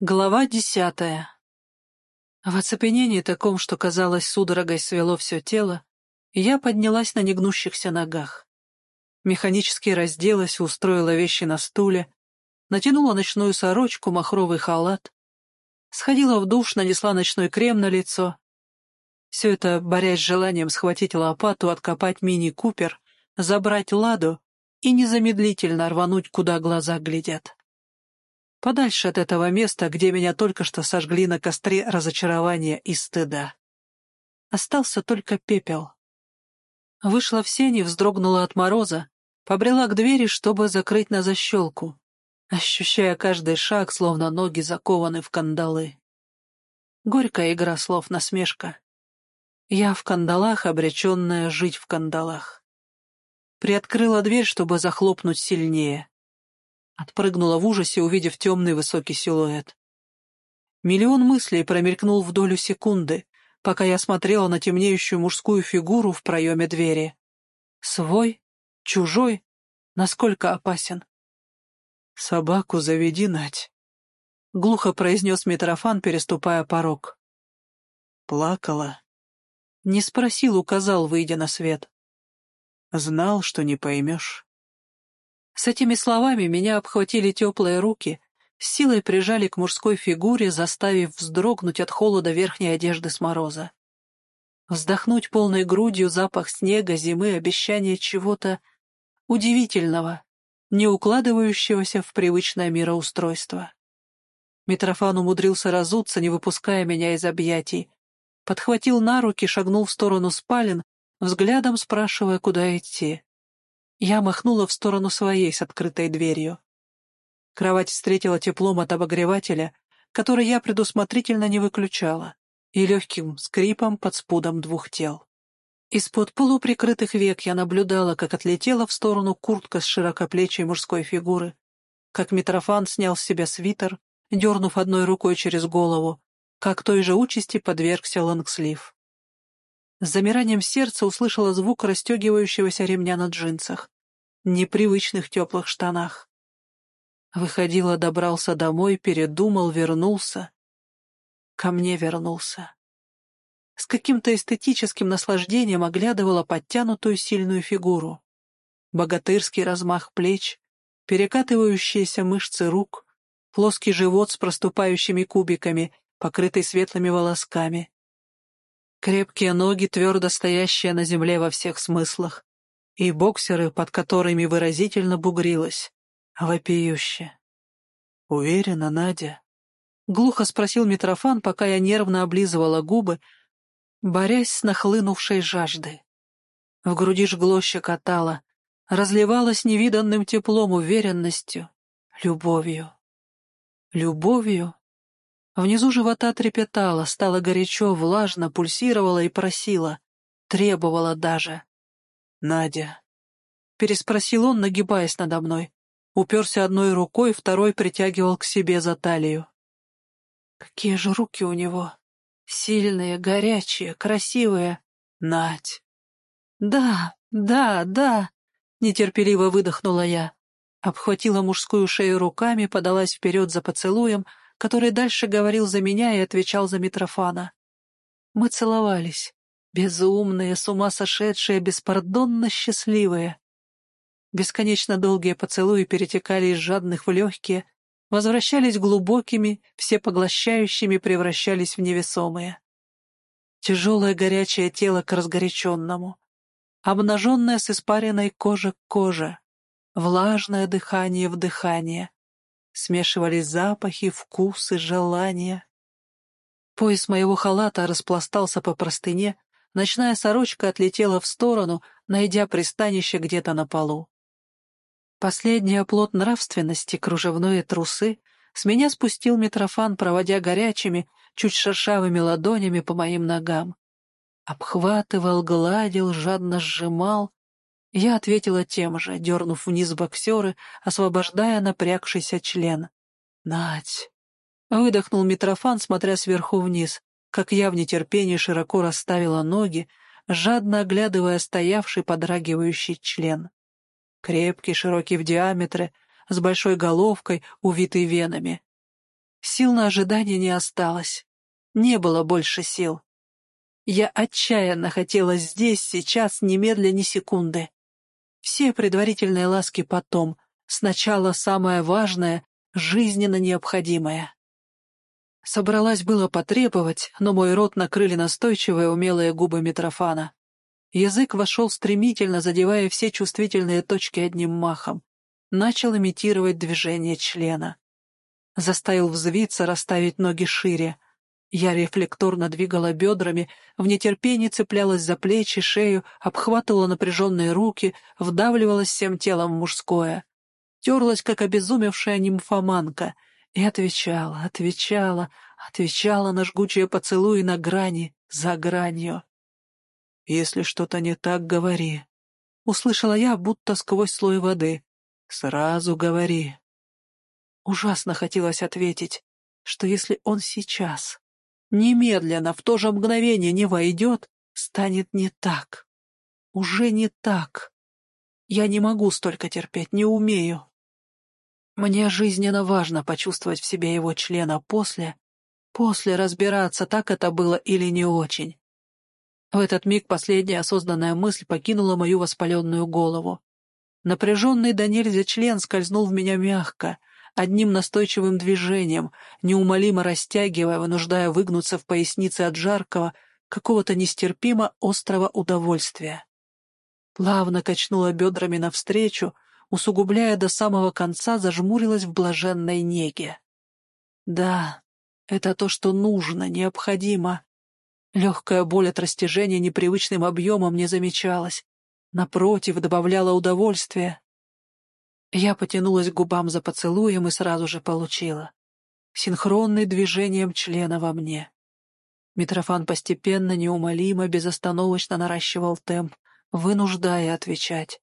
Глава десятая. В оцепенении таком, что, казалось, судорогой свело все тело, я поднялась на негнущихся ногах. Механически разделась, устроила вещи на стуле, натянула ночную сорочку, махровый халат, сходила в душ, нанесла ночной крем на лицо. Все это, борясь с желанием схватить лопату, откопать мини-купер, забрать ладу и незамедлительно рвануть, куда глаза глядят подальше от этого места, где меня только что сожгли на костре разочарования и стыда. Остался только пепел. Вышла в сени, вздрогнула от мороза, побрела к двери, чтобы закрыть на защелку, ощущая каждый шаг, словно ноги закованы в кандалы. Горькая игра слов насмешка. Я в кандалах, обреченная жить в кандалах. Приоткрыла дверь, чтобы захлопнуть сильнее. Отпрыгнула в ужасе, увидев темный высокий силуэт. Миллион мыслей промелькнул в долю секунды, пока я смотрела на темнеющую мужскую фигуру в проеме двери. Свой? Чужой? Насколько опасен? «Собаку заведи, Нать», — глухо произнес Митрофан, переступая порог. Плакала. Не спросил, указал, выйдя на свет. Знал, что не поймешь. С этими словами меня обхватили теплые руки, с силой прижали к мужской фигуре, заставив вздрогнуть от холода верхней одежды с мороза. Вздохнуть полной грудью запах снега, зимы, обещание чего-то удивительного, не укладывающегося в привычное мироустройство. Митрофан умудрился разуться, не выпуская меня из объятий, подхватил на руки, шагнул в сторону спален, взглядом спрашивая, куда идти. Я махнула в сторону своей с открытой дверью. Кровать встретила теплом от обогревателя, который я предусмотрительно не выключала, и легким скрипом под спудом двух тел. Из-под полуприкрытых век я наблюдала, как отлетела в сторону куртка с широкоплечей мужской фигуры, как Митрофан снял с себя свитер, дернув одной рукой через голову, как той же участи подвергся лонгслив. С замиранием сердца услышала звук расстегивающегося ремня на джинсах, непривычных теплых штанах. Выходила, добрался домой, передумал, вернулся. Ко мне вернулся. С каким-то эстетическим наслаждением оглядывала подтянутую сильную фигуру. Богатырский размах плеч, перекатывающиеся мышцы рук, плоский живот с проступающими кубиками, покрытый светлыми волосками, Крепкие ноги, твердо стоящие на земле во всех смыслах, и боксеры, под которыми выразительно бугрилась, вопиюще. «Уверена, Надя?» — глухо спросил Митрофан, пока я нервно облизывала губы, борясь с нахлынувшей жаждой. В груди жгло щекотало, разливалось невиданным теплом, уверенностью, любовью. Любовью Внизу живота трепетало, стало горячо, влажно, пульсировало и просило, требовало даже. «Надя», — переспросил он, нагибаясь надо мной, уперся одной рукой, второй притягивал к себе за талию. Какие же руки у него! Сильные, горячие, красивые. Надь! Да, да, да! Нетерпеливо выдохнула я. Обхватила мужскую шею руками, подалась вперед за поцелуем — который дальше говорил за меня и отвечал за Митрофана. Мы целовались, безумные, с ума сошедшие, беспардонно счастливые. Бесконечно долгие поцелуи перетекали из жадных в легкие, возвращались глубокими, всепоглощающими превращались в невесомые. Тяжелое горячее тело к разгоряченному, обнаженное с испаренной кожи к коже, влажное дыхание в дыхание, смешивались запахи, вкусы, желания. Пояс моего халата распластался по простыне, ночная сорочка отлетела в сторону, найдя пристанище где-то на полу. Последний оплот нравственности, кружевные трусы, с меня спустил Митрофан, проводя горячими, чуть шершавыми ладонями по моим ногам. Обхватывал, гладил, жадно сжимал, я ответила тем же, дернув вниз боксеры, освобождая напрягшийся член. «Надь!» — выдохнул Митрофан, смотря сверху вниз, как я в нетерпении широко расставила ноги, жадно оглядывая стоявший подрагивающий член. Крепкий, широкий в диаметре, с большой головкой, увитый венами. Сил на ожидание не осталось. Не было больше сил. Я отчаянно хотела здесь, сейчас, немедля ни секунды. Все предварительные ласки потом, сначала самое важное, жизненно необходимое. Собралась было потребовать, но мой рот накрыли настойчивые умелые губы Митрофана. Язык вошел стремительно, задевая все чувствительные точки одним махом. Начал имитировать движение члена. Заставил взвиться, расставить ноги шире. Я рефлекторно двигала бедрами, в нетерпении цеплялась за плечи, шею, обхватывала напряженные руки, вдавливалась всем телом в мужское. Терлась, как обезумевшая нимфоманка, и отвечала, отвечала, отвечала на жгучие поцелуи на грани, за гранью. «Если что-то не так, говори». Услышала я, будто сквозь слой воды. «Сразу говори». Ужасно хотелось ответить, что если он сейчас, немедленно, в то же мгновение не войдет, станет не так. Уже не так. Я не могу столько терпеть, не умею. Мне жизненно важно почувствовать в себе его члена после, после разбираться, так это было или не очень. В этот миг последняя осознанная мысль покинула мою воспаленную голову. Напряженный до нельзя член скользнул в меня мягко, одним настойчивым движением, неумолимо растягивая, вынуждая выгнуться в пояснице от жаркого, какого-то нестерпимо острого удовольствия. Плавно качнула бедрами навстречу, усугубляя до самого конца, зажмурилась в блаженной неге. Да, это то, что нужно, необходимо. Легкая боль от растяжения непривычным объемом не замечалась. Напротив, добавляла удовольствие. Я потянулась к губам за поцелуем и сразу же получила. Синхронный движением члена во мне. Митрофан постепенно, неумолимо, безостановочно наращивал темп, вынуждая отвечать.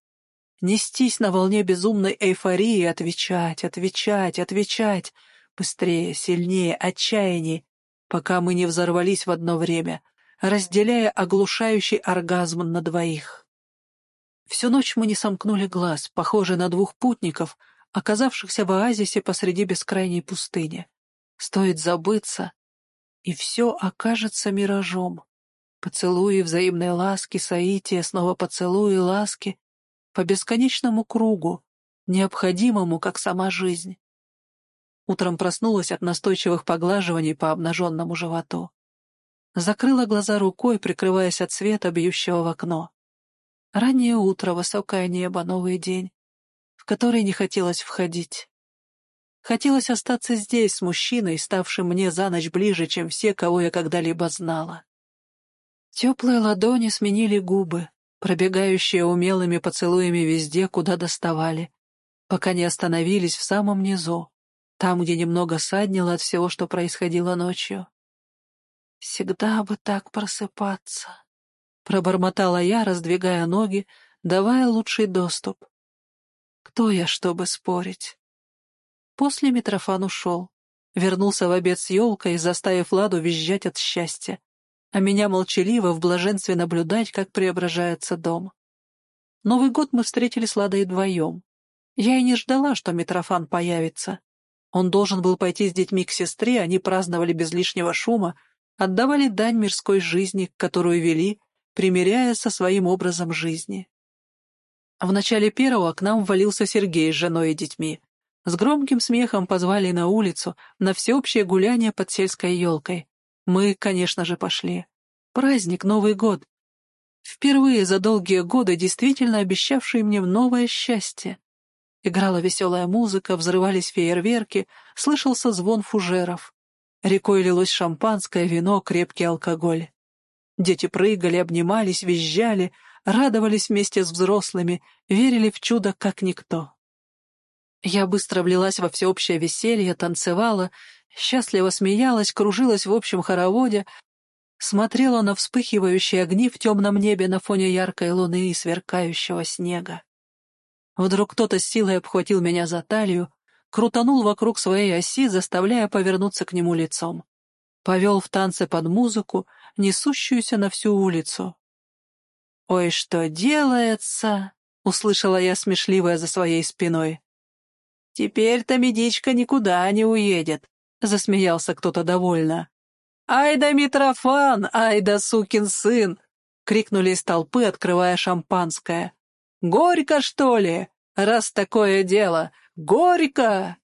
Нестись на волне безумной эйфории, отвечать, отвечать, отвечать. Быстрее, сильнее, отчаянней, пока мы не взорвались в одно время, разделяя оглушающий оргазм на двоих. Всю ночь мы не сомкнули глаз, похожие на двух путников, оказавшихся в оазисе посреди бескрайней пустыни. Стоит забыться, и все окажется миражом. Поцелуи, взаимные ласки, соития, снова поцелуи, ласки, по бесконечному кругу, необходимому, как сама жизнь. Утром проснулась от настойчивых поглаживаний по обнаженному животу. Закрыла глаза рукой, прикрываясь от света, бьющего в окно. Раннее утро, высокое небо, новый день, в который не хотелось входить. Хотелось остаться здесь с мужчиной, ставшим мне за ночь ближе, чем все, кого я когда-либо знала. Теплые ладони сменили губы, пробегающие умелыми поцелуями везде, куда доставали, пока не остановились в самом низу, там, где немного саднило от всего, что происходило ночью. «Всегда бы так просыпаться», — пробормотала я, раздвигая ноги, давая лучший доступ. «Кто я, чтобы спорить?» После Митрофан ушел. Вернулся в обед с елкой, заставив Ладу визжать от счастья, а меня молчаливо в блаженстве наблюдать, как преображается дом. Новый год мы встретили с Ладой вдвоем. Я и не ждала, что Митрофан появится. Он должен был пойти с детьми к сестре, они праздновали без лишнего шума, отдавали дань мирской жизни, которую вели, примиряя со своим образом жизни. В начале первого к нам ввалился Сергей с женой и детьми. С громким смехом позвали на улицу, на всеобщее гуляние под сельской елкой. Мы, конечно же, пошли. Праздник, Новый год. Впервые за долгие годы действительно обещавший мне новое счастье. Играла веселая музыка, взрывались фейерверки, слышался звон фужеров. Рекой лилось шампанское, вино, крепкий алкоголь. Дети прыгали, обнимались, визжали, радовались вместе с взрослыми, верили в чудо, как никто. Я быстро влилась во всеобщее веселье, танцевала, счастливо смеялась, кружилась в общем хороводе, смотрела на вспыхивающие огни в темном небе на фоне яркой луны и сверкающего снега. Вдруг кто-то с силой обхватил меня за талию, крутанул вокруг своей оси, заставляя повернуться к нему лицом. Повел в танце под музыку, несущуюся на всю улицу. «Ой, что делается!» — услышала я смешливая за своей спиной. «Теперь-то медичка никуда не уедет. — засмеялся кто-то довольно. «Ай да Митрофан! Ай да сукин сын!» — крикнули из толпы, открывая шампанское. «Горько, что ли? Раз такое дело! Горько!»